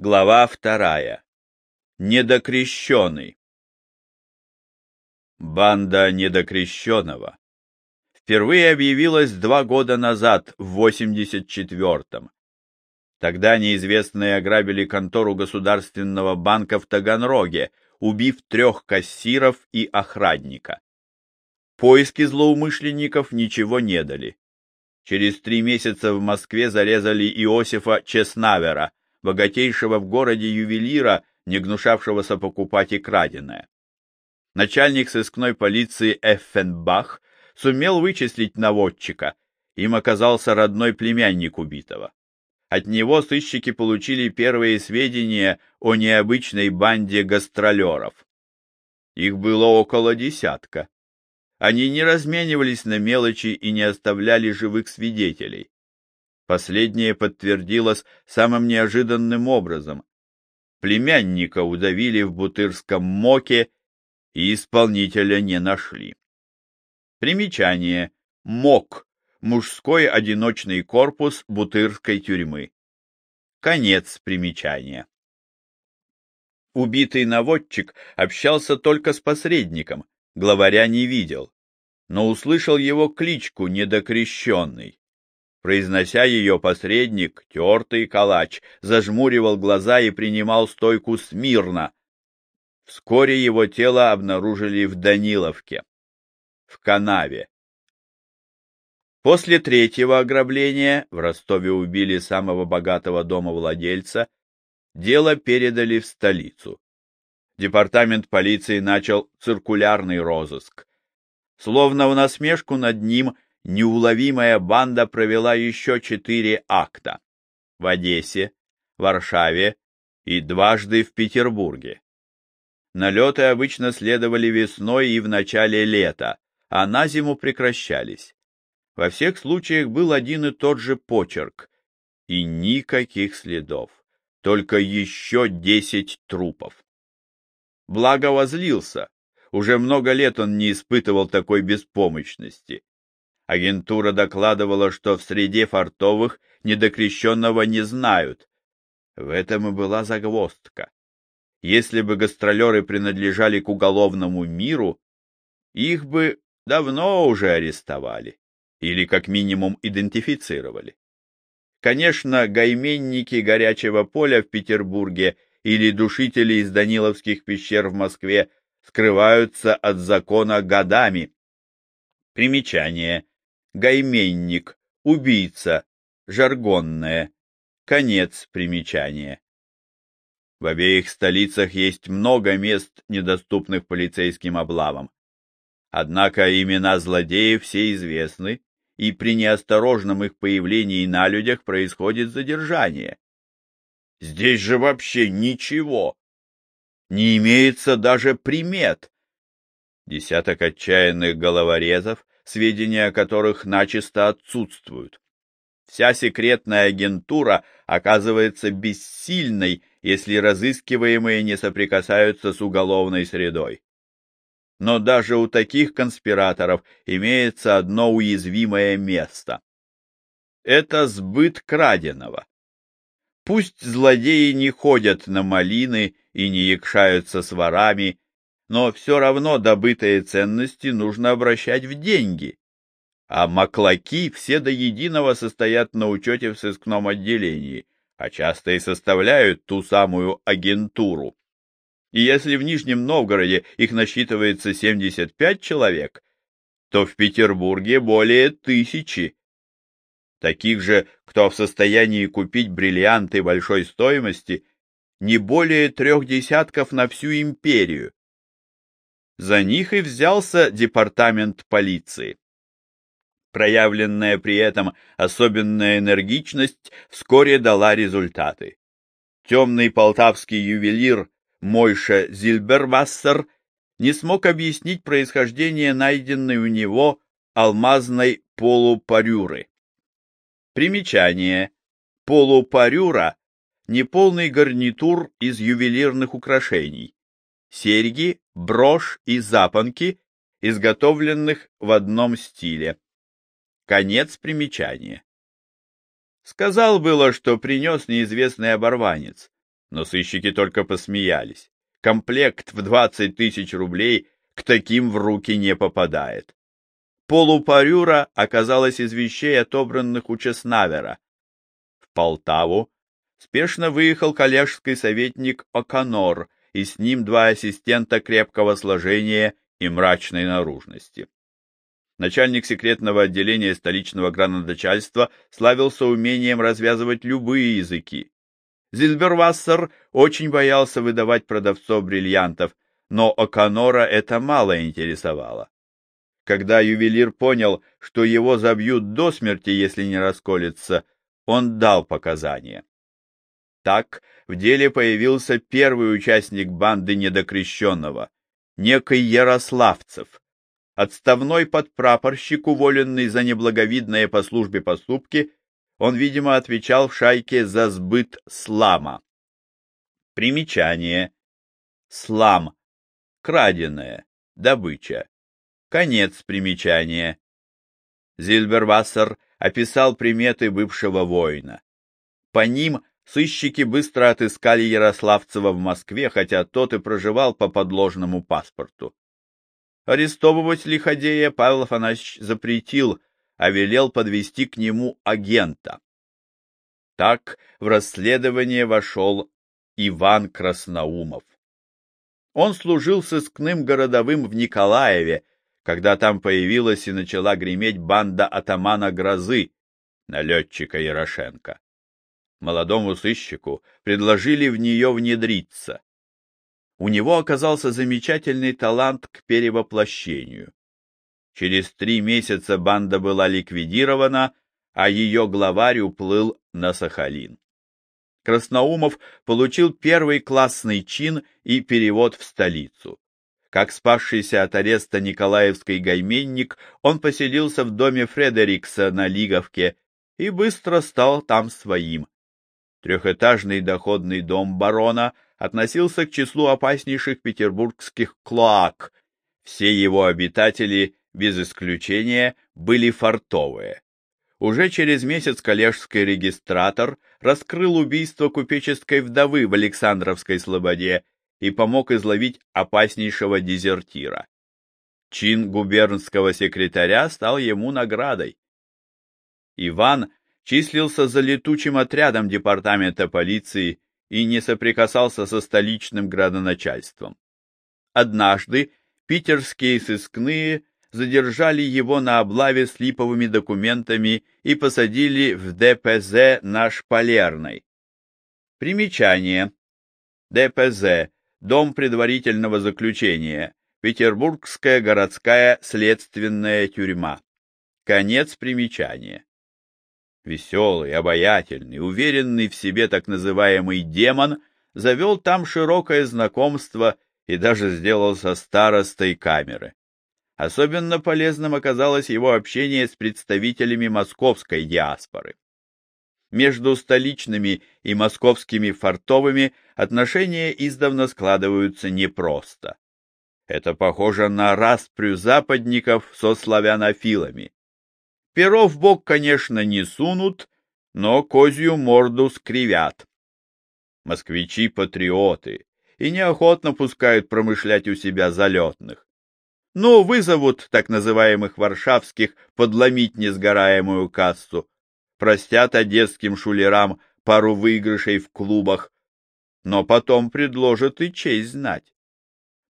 Глава вторая. Недокрещенный. Банда недокрещенного впервые объявилась два года назад, в 84-м. Тогда неизвестные ограбили контору Государственного банка в Таганроге, убив трех кассиров и охранника. Поиски злоумышленников ничего не дали. Через три месяца в Москве зарезали Иосифа Чеснавера, богатейшего в городе ювелира, не гнушавшегося покупать и краденое. Начальник сыскной полиции Эффенбах сумел вычислить наводчика. Им оказался родной племянник убитого. От него сыщики получили первые сведения о необычной банде гастролеров. Их было около десятка. Они не разменивались на мелочи и не оставляли живых свидетелей. Последнее подтвердилось самым неожиданным образом. Племянника удавили в Бутырском моке и исполнителя не нашли. Примечание. МОК. Мужской одиночный корпус Бутырской тюрьмы. Конец примечания. Убитый наводчик общался только с посредником, главаря не видел, но услышал его кличку «Недокрещенный». Произнося ее, посредник, тертый калач, зажмуривал глаза и принимал стойку смирно. Вскоре его тело обнаружили в Даниловке, в канаве. После третьего ограбления в Ростове убили самого богатого домовладельца, дело передали в столицу. Департамент полиции начал циркулярный розыск. Словно в насмешку над ним – неуловимая банда провела еще четыре акта в Одессе, Варшаве и дважды в Петербурге. Налеты обычно следовали весной и в начале лета, а на зиму прекращались. Во всех случаях был один и тот же почерк, и никаких следов, только еще десять трупов. Благо возлился, уже много лет он не испытывал такой беспомощности. Агентура докладывала, что в среде фартовых недокрещенного не знают. В этом и была загвоздка. Если бы гастролеры принадлежали к уголовному миру, их бы давно уже арестовали или как минимум идентифицировали. Конечно, гайменники горячего поля в Петербурге или душители из Даниловских пещер в Москве скрываются от закона годами. Примечание гайменник, убийца, жаргонное, конец примечания. В обеих столицах есть много мест, недоступных полицейским облавам. Однако имена злодеев все известны, и при неосторожном их появлении на людях происходит задержание. Здесь же вообще ничего. Не имеется даже примет. Десяток отчаянных головорезов сведения о которых начисто отсутствуют. Вся секретная агентура оказывается бессильной, если разыскиваемые не соприкасаются с уголовной средой. Но даже у таких конспираторов имеется одно уязвимое место. Это сбыт краденого. Пусть злодеи не ходят на малины и не якшаются с ворами, но все равно добытые ценности нужно обращать в деньги. А маклаки все до единого состоят на учете в сыскном отделении, а часто и составляют ту самую агентуру. И если в Нижнем Новгороде их насчитывается 75 человек, то в Петербурге более тысячи. Таких же, кто в состоянии купить бриллианты большой стоимости, не более трех десятков на всю империю. За них и взялся департамент полиции. Проявленная при этом особенная энергичность вскоре дала результаты. Темный полтавский ювелир Мойша Зильбервассер не смог объяснить происхождение найденной у него алмазной полупарюры. Примечание. Полупарюра — неполный гарнитур из ювелирных украшений серьги, брошь и запонки, изготовленных в одном стиле. Конец примечания. Сказал было, что принес неизвестный оборванец, Но сыщики только посмеялись. Комплект в 20 тысяч рублей к таким в руки не попадает. Полупарюра оказалась из вещей, отобранных у Чеснавера. В Полтаву спешно выехал коллежский советник Оканор, и с ним два ассистента крепкого сложения и мрачной наружности. Начальник секретного отделения столичного градоначальства славился умением развязывать любые языки. Зильбервассер очень боялся выдавать продавцов бриллиантов, но Оканора это мало интересовало. Когда ювелир понял, что его забьют до смерти, если не расколется, он дал показания. Так в деле появился первый участник банды недокрещенного, некий Ярославцев, отставной подпрапорщик, уволенный за неблаговидные по службе поступки, он, видимо, отвечал в шайке за сбыт слама. Примечание. Слам. Краденое. Добыча. Конец примечания. Зильбервассер описал приметы бывшего воина. По ним сыщики быстро отыскали Ярославцева в Москве, хотя тот и проживал по подложному паспорту. Арестовывать лиходея Павел Афанасьевич запретил, а велел подвести к нему агента. Так в расследование вошел Иван Красноумов. Он служил сыскным городовым в Николаеве, когда там появилась и начала греметь банда атамана Грозы, налетчика Ярошенко. Молодому сыщику предложили в нее внедриться. У него оказался замечательный талант к перевоплощению. Через три месяца банда была ликвидирована, а ее главарь уплыл на Сахалин. Красноумов получил первый классный чин и перевод в столицу. Как спасшийся от ареста Николаевский гайменник, он поселился в доме Фредерикса на Лиговке и быстро стал там своим. Трехэтажный доходный дом барона относился к числу опаснейших петербургских клоак. Все его обитатели, без исключения, были фартовые. Уже через месяц коллежский регистратор раскрыл убийство купеческой вдовы в Александровской слободе и помог изловить опаснейшего дезертира. Чин губернского секретаря стал ему наградой. Иван числился за летучим отрядом департамента полиции и не соприкасался со столичным градоначальством. Однажды питерские сыскные задержали его на облаве с липовыми документами и посадили в ДПЗ на Шпалерной. Примечание. ДПЗ Дом предварительного заключения. Петербургская городская следственная тюрьма. Конец примечания. Веселый, обаятельный, уверенный в себе так называемый демон завел там широкое знакомство и даже сделался старостой камеры. Особенно полезным оказалось его общение с представителями московской диаспоры. Между столичными и московскими фартовыми отношения издавна складываются непросто. Это похоже на распрю западников со славянофилами. Перо в бок, конечно, не сунут, но козью морду скривят. Москвичи-патриоты и неохотно пускают промышлять у себя залетных. Ну, вызовут так называемых варшавских подломить несгораемую кассу, простят одесским шулерам пару выигрышей в клубах, но потом предложат и честь знать.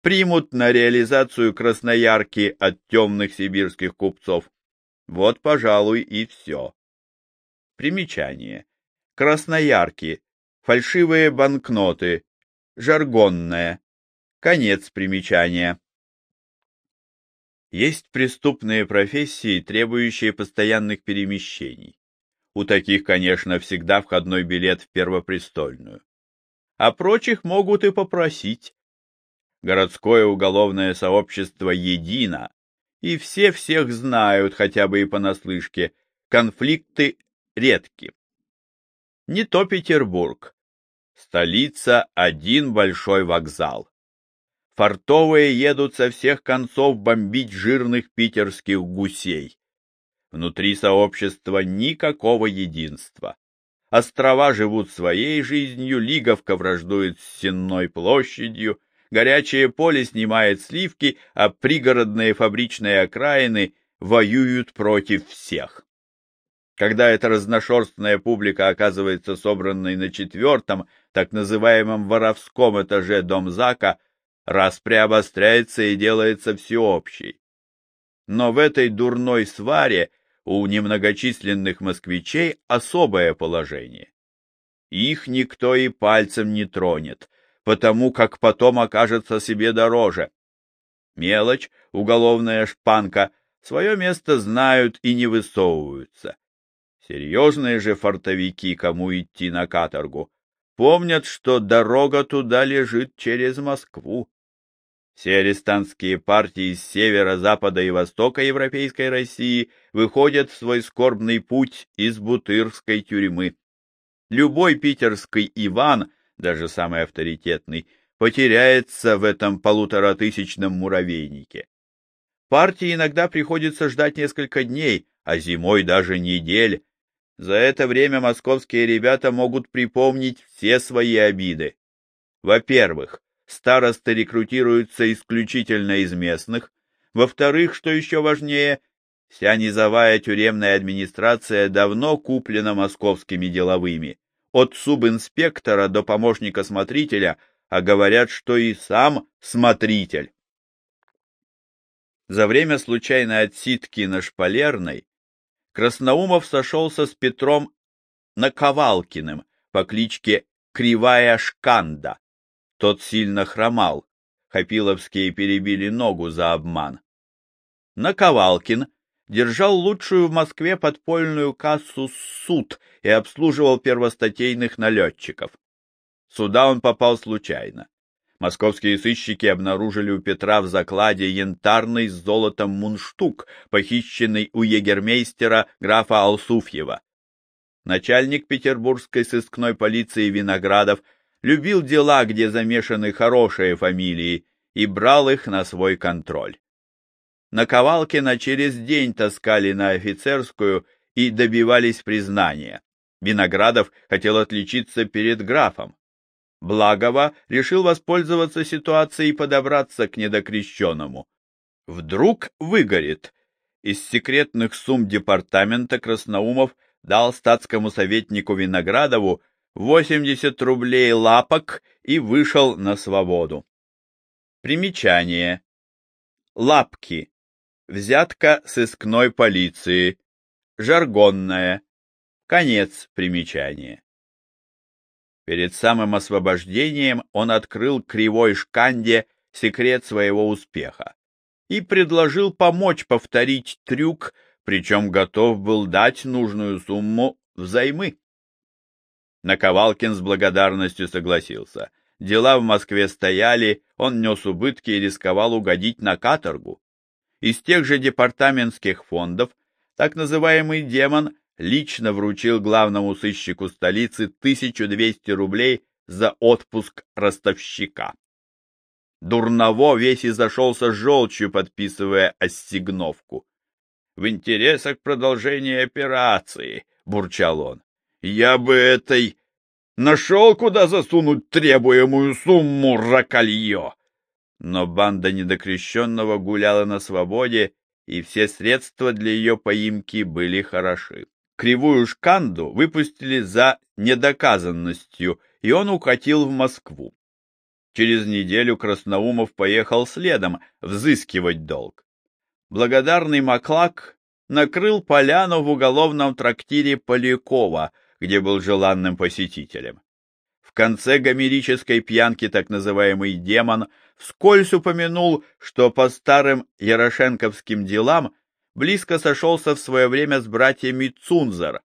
Примут на реализацию красноярки от темных сибирских купцов. Вот, пожалуй, и все. Примечание. Красноярки. Фальшивые банкноты. Жаргонное. Конец примечания. Есть преступные профессии, требующие постоянных перемещений. У таких, конечно, всегда входной билет в Первопрестольную. А прочих могут и попросить. Городское уголовное сообщество едино, и все всех знают, хотя бы и понаслышке, конфликты редки. Не то Петербург. Столица — один большой вокзал. Фартовые едут со всех концов бомбить жирных питерских гусей. Внутри сообщества никакого единства. Острова живут своей жизнью, Лиговка враждует с Сенной площадью, горячее поле снимает сливки, а пригородные фабричные окраины воюют против всех. Когда эта разношерстная публика оказывается собранной на четвертом, так называемом воровском этаже Домзака, распря обостряется и делается всеобщей. Но в этой дурной сваре у немногочисленных москвичей особое положение. Их никто и пальцем не тронет, потому как потом окажется себе дороже. Мелочь, уголовная шпанка, свое место знают и не высовываются. Серьезные же фортовики, кому идти на каторгу, помнят, что дорога туда лежит через Москву. Все арестантские партии с севера, запада и востока Европейской России выходят в свой скорбный путь из Бутырской тюрьмы. Любой питерский Иван, даже самый авторитетный, потеряется в этом полуторатысячном муравейнике. Партии иногда приходится ждать несколько дней, а зимой даже недель. За это время московские ребята могут припомнить все свои обиды. Во-первых, старосты рекрутируются исключительно из местных. Во-вторых, что еще важнее, вся низовая тюремная администрация давно куплена московскими деловыми. От субинспектора до помощника смотрителя, а говорят, что и сам смотритель. За время случайной отсидки на Шпалерной Красноумов сошелся с Петром Наковалкиным по кличке Кривая Шканда. Тот сильно хромал. Хапиловские перебили ногу за обман. Наковалкин держал лучшую в Москве подпольную кассу суд и обслуживал первостатейных налетчиков. Сюда он попал случайно. Московские сыщики обнаружили у Петра в закладе янтарный с золотом мундштук, похищенный у егермейстера графа Алсуфьева. Начальник петербургской сыскной полиции Виноградов любил дела, где замешаны хорошие фамилии, и брал их на свой контроль. На Ковалкина через день таскали на офицерскую и добивались признания. Виноградов хотел отличиться перед графом. Благова решил воспользоваться ситуацией и подобраться к недокрещенному. Вдруг выгорит. Из секретных сумм департамента Красноумов дал статскому советнику Виноградову 80 рублей лапок и вышел на свободу. Примечание. Лапки. Взятка сыскной полиции. Жаргонная. Конец примечания. Перед самым освобождением он открыл кривой шканде секрет своего успеха и предложил помочь повторить трюк, причем готов был дать нужную сумму взаймы. Наковалкин с благодарностью согласился. Дела в Москве стояли, он нес убытки и рисковал угодить на каторгу. Из тех же департаментских фондов так называемый демон лично вручил главному сыщику столицы 1200 рублей за отпуск ростовщика. Дурново весь и зашелся желчью, подписывая ассигновку. — В интересах продолжения операции, — бурчал он. Я бы этой нашел, куда засунуть требуемую сумму ракалье. Но банда недокрещенного гуляла на свободе, и все средства для ее поимки были хороши. Кривую шканду выпустили за недоказанностью, и он укатил в Москву. Через неделю Красноумов поехал следом взыскивать долг. Благодарный Маклак накрыл поляну в уголовном трактире Полякова — где был желанным посетителем. В конце гомерической пьянки так называемый демон вскользь упомянул, что по старым ярошенковским делам близко сошелся в свое время с братьями Цунзар.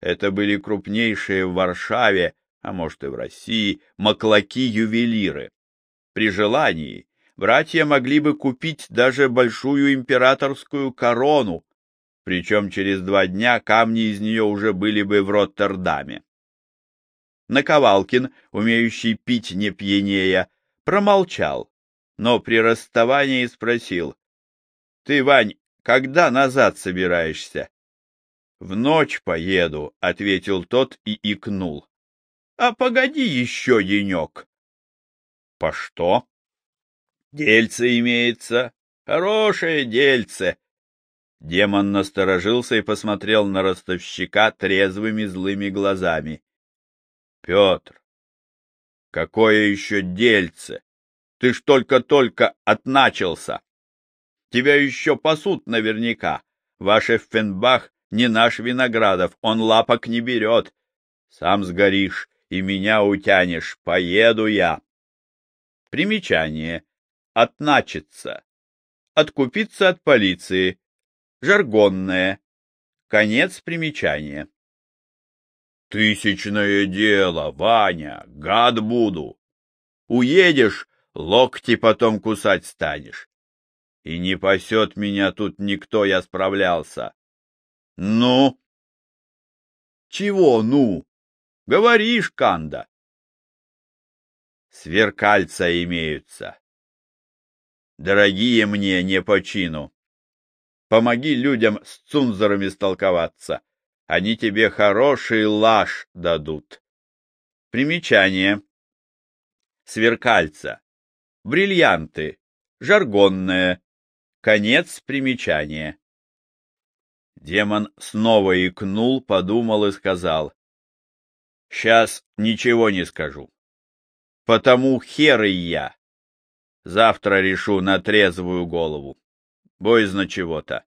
Это были крупнейшие в Варшаве, а может и в России, маклаки-ювелиры. При желании братья могли бы купить даже большую императорскую корону, причем через два дня камни из нее уже были бы в Роттердаме. Наковалкин, умеющий пить не пьянея, промолчал, но при расставании спросил, — Ты, Вань, когда назад собираешься? В ночь поеду, — ответил тот и икнул. — А погоди еще денек. — По что? — Дельце имеется. Хорошее дельце. Демон насторожился и посмотрел на ростовщика трезвыми злыми глазами. — Петр, какое еще дельце? Ты ж только-только отначался. Тебя еще пасут наверняка. Ваш Эффенбах не наш Виноградов, он лапок не берет. Сам сгоришь и меня утянешь, поеду я. Примечание. Отначиться. Откупиться от полиции. Жаргонное. Конец примечания. Тысячное дело, Ваня, гад буду. Уедешь, локти потом кусать станешь. И не пасет меня тут никто, я справлялся. Ну? Чего ну? Говоришь, Канда. Сверкальца имеются. Дорогие мне не по чину. Помоги людям с цунзорами столковаться. Они тебе хороший лаш дадут. Примечание. Сверкальца. Бриллианты. Жаргонное. Конец примечания. Демон снова икнул, подумал и сказал. — Сейчас ничего не скажу. Потому хер и я. Завтра решу на трезвую голову. Боязно чего-то.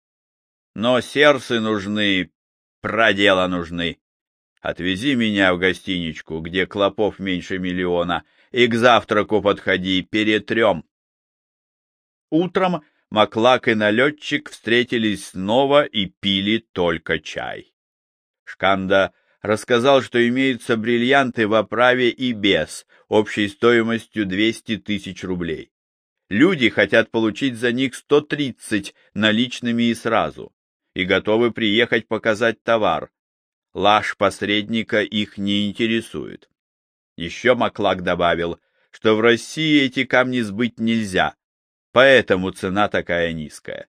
Но сердцы нужны, продела нужны. Отвези меня в гостиничку, где клопов меньше миллиона, и к завтраку подходи, перетрем. Утром Маклак и налетчик встретились снова и пили только чай. Шканда рассказал, что имеются бриллианты в оправе и без, общей стоимостью 200 тысяч рублей. Люди хотят получить за них 130 наличными и сразу, и готовы приехать показать товар. Лаш посредника их не интересует. Еще Маклак добавил, что в России эти камни сбыть нельзя, Поэтому цена такая низкая.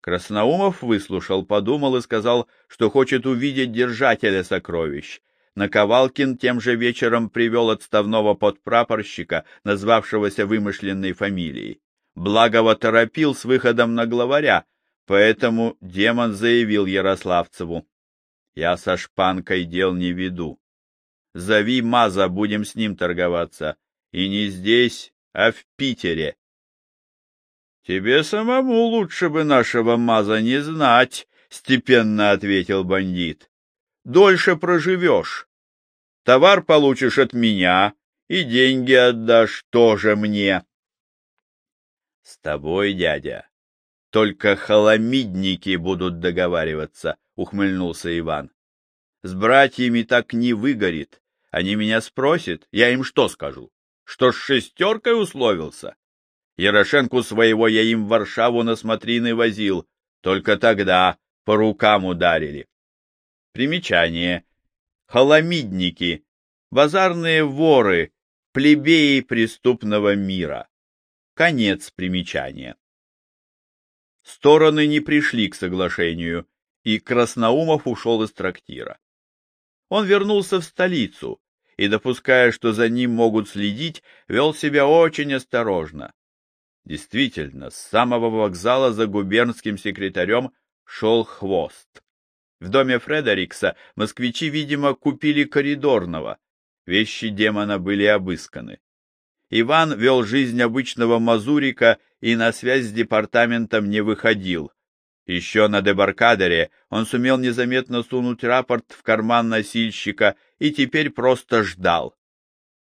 Красноумов выслушал, подумал и сказал, что хочет увидеть держателя сокровищ. Наковалкин тем же вечером привел отставного подпрапорщика, назвавшегося вымышленной фамилией. Благово торопил с выходом на главаря, поэтому демон заявил Ярославцеву. «Я со шпанкой дел не веду. Зови Маза, будем с ним торговаться. И не здесь, а в Питере. — Тебе самому лучше бы нашего маза не знать, — степенно ответил бандит. — Дольше проживешь. Товар получишь от меня, и деньги отдашь тоже мне. — С тобой, дядя, только холомидники будут договариваться, — ухмыльнулся Иван. — С братьями так не выгорит. Они меня спросят, я им что скажу? Что с шестеркой условился? Ярошенку своего я им в Варшаву на смотрины возил, только тогда по рукам ударили. Примечание. Холомидники, базарные воры, плебеи преступного мира. Конец примечания. Стороны не пришли к соглашению, и Красноумов ушел из трактира. Он вернулся в столицу и, допуская, что за ним могут следить, вел себя очень осторожно. Действительно, с самого вокзала за губернским секретарем шел хвост. В доме Фредерикса москвичи, видимо, купили коридорного. Вещи демона были обысканы. Иван вел жизнь обычного мазурика и на связь с департаментом не выходил. Еще на дебаркадере он сумел незаметно сунуть рапорт в карман носильщика и теперь просто ждал.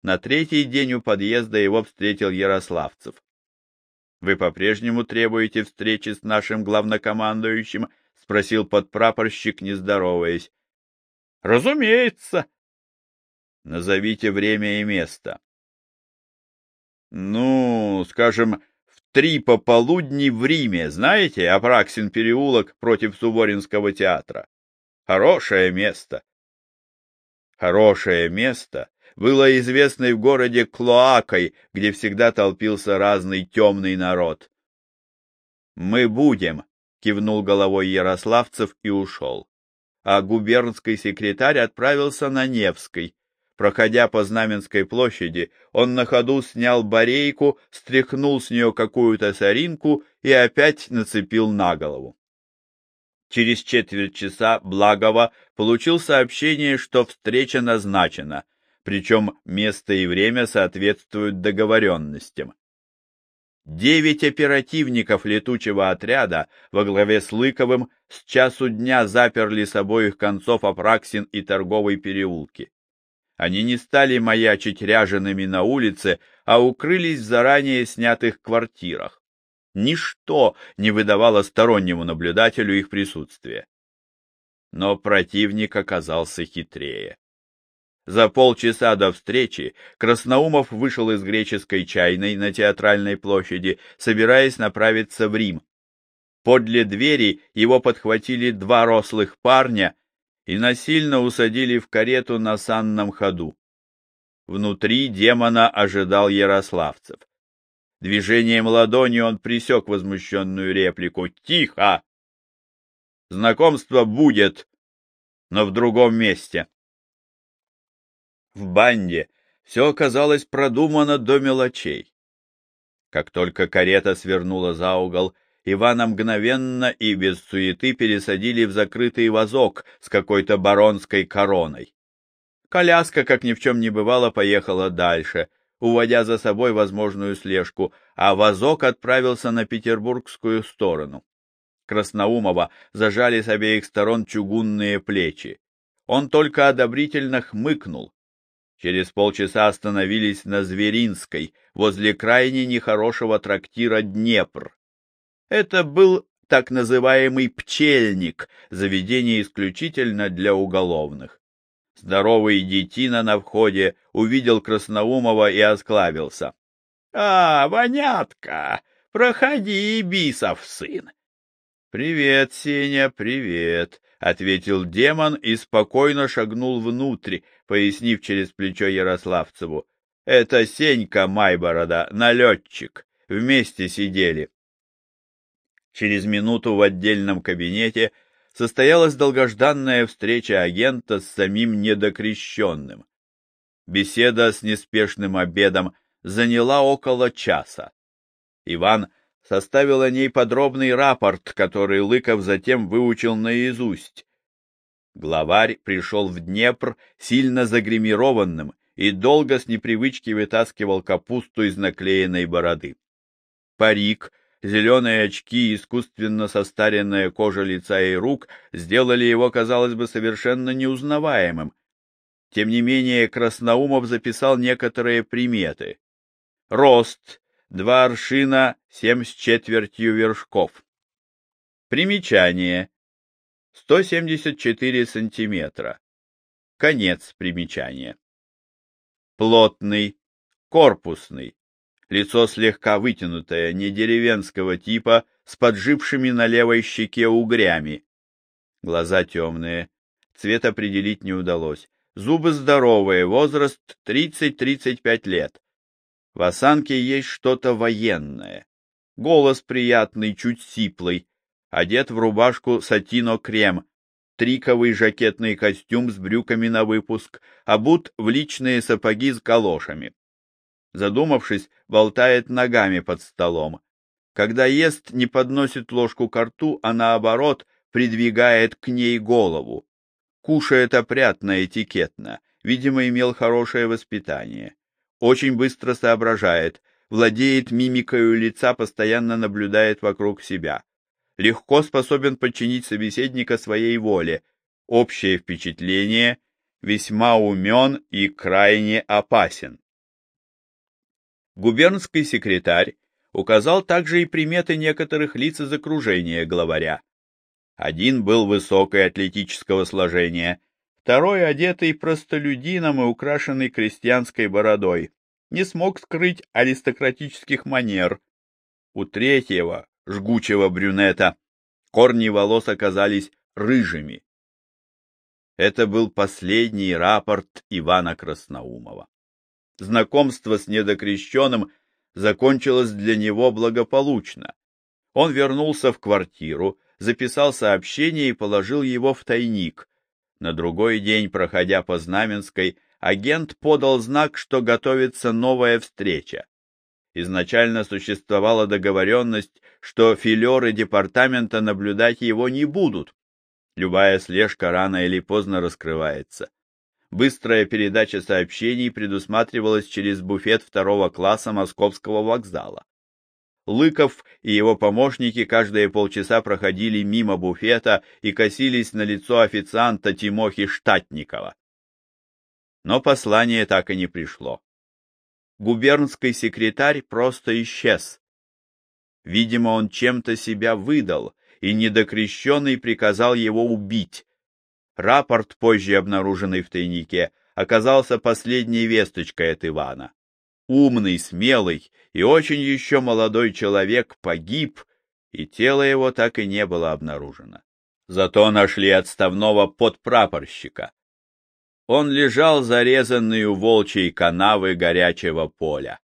На третий день у подъезда его встретил Ярославцев. Вы по-прежнему требуете встречи с нашим главнокомандующим? — спросил подпрапорщик, не здороваясь. — Разумеется. — Назовите время и место. — Ну, скажем, три пополудни в Риме, знаете, Апраксин переулок против Суворинского театра. Хорошее место. Хорошее место было известной в городе Клоакой, где всегда толпился разный темный народ. «Мы будем», — кивнул головой Ярославцев и ушел. а губернский секретарь отправился на Невский. Проходя по Знаменской площади, он на ходу снял барейку, стряхнул с нее какую-то соринку и опять нацепил на голову. Через четверть часа Благова получил сообщение, что встреча назначена, причем место и время соответствуют договоренностям. Девять оперативников летучего отряда во главе с Лыковым с часу дня заперли с обоих концов Апраксин и торговый переулки. Они не стали маячить ряжеными на улице, а укрылись в заранее снятых квартирах. Ничто не выдавало стороннему наблюдателю их присутствия. Но противник оказался хитрее. За полчаса до встречи Красноумов вышел из греческой чайной на театральной площади, собираясь направиться в Рим. Подле двери его подхватили два рослых парня и насильно усадили в карету на санном ходу. Внутри демона ожидал Ярославцев. Движением ладони он присек возмущенную реплику. «Тихо! Знакомство будет, но в другом месте». В банде все оказалось продумано до мелочей. Как только карета свернула за угол, Ивана мгновенно и без суеты пересадили в закрытый вазок с какой-то баронской короной. Коляска, как ни в чем не бывало, поехала дальше, уводя за собой возможную слежку, а вазок отправился на петербургскую сторону. Красноумова зажали с обеих сторон чугунные плечи. Он только одобрительно хмыкнул, Через полчаса остановились на Зверинской, возле крайне нехорошего трактира «Днепр». Это был так называемый «пчельник», заведение исключительно для уголовных. Здоровый детина на входе увидел Красноумова и осклабился. — А, вонятка! Проходи, бисов сын! — Привет, Сеня, привет! — ответил демон и спокойно шагнул внутрь, пояснив через плечо Ярославцеву. — Это Сенька Майборода, налетчик. Вместе сидели. Через минуту в отдельном кабинете состоялась долгожданная встреча агента с самим недокрещенным. Беседа с неспешным обедом заняла около часа. Иван составил о ней подробный рапорт, который Лыков затем выучил наизусть. Главарь пришел в Днепр сильно загримированным и долго с непривычки вытаскивал капусту из наклеенной бороды. Парик, зеленые очки и искусственно состаренная кожа лица и рук сделали его, казалось бы, совершенно неузнаваемым. Тем не менее, Красноумов записал некоторые приметы. Рост два аршина семь с четвертью вершков. Примечание. 174 сантиметра. Конец примечания. Плотный, корпусный, лицо слегка вытянутое, не деревенского типа, с поджившими на левой щеке угрями. Глаза темные, цвет определить не удалось. Зубы здоровые, возраст 30-35 лет. В осанке есть что-то военное. Голос приятный, чуть сиплый. Одет в рубашку сатино-крем, триковый жакетный костюм с брюками на выпуск, обут в личные сапоги с галошами. Задумавшись, болтает ногами под столом. Когда ест, не подносит ложку к рту, а наоборот придвигает к ней голову. Кушает опрятно, этикетно, видимо, имел хорошее воспитание очень быстро соображает, владеет мимикой лица, постоянно наблюдает вокруг себя. Легко способен подчинить собеседника своей воле. Общее впечатление весьма умен и крайне опасен. Губернский секретарь указал также и приметы некоторых лиц из окружения главаря. Один был высокой атлетического сложения, Второй, одетый простолюдином и украшенный крестьянской бородой, не смог скрыть аристократических манер. У третьего, жгучего брюнета, корни волос оказались рыжими. Это был последний рапорт Ивана Красноумова. Знакомство с недокрещенным закончилось для него благополучно. Он вернулся в квартиру, записал сообщение и положил его в тайник, На другой день, проходя по Знаменской, агент подал знак, что готовится новая встреча. Изначально существовала договоренность, что филеры департамента наблюдать его не будут. Любая слежка рано или поздно раскрывается. Быстрая передача сообщений предусматривалась через буфет второго класса московского вокзала. Лыков и его помощники каждые полчаса проходили мимо буфета и косились на лицо официанта Тимохи Штатникова. Но послание так и не пришло губернский секретарь просто исчез. Видимо, он чем-то себя выдал, и недокрещенный приказал его убить. Рапорт, позже обнаруженный в тайнике, оказался последней весточкой от Ивана. Умный, смелый и очень еще молодой человек погиб, и тело его так и не было обнаружено. Зато нашли отставного подпрапорщика, он лежал зарезанный у волчьей канавы горячего поля.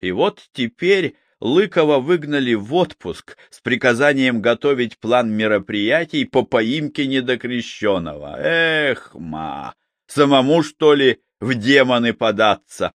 И вот теперь Лыкова выгнали в отпуск с приказанием готовить план мероприятий по поимке недокрещенного. Эх, ма, самому, что ли, в демоны податься?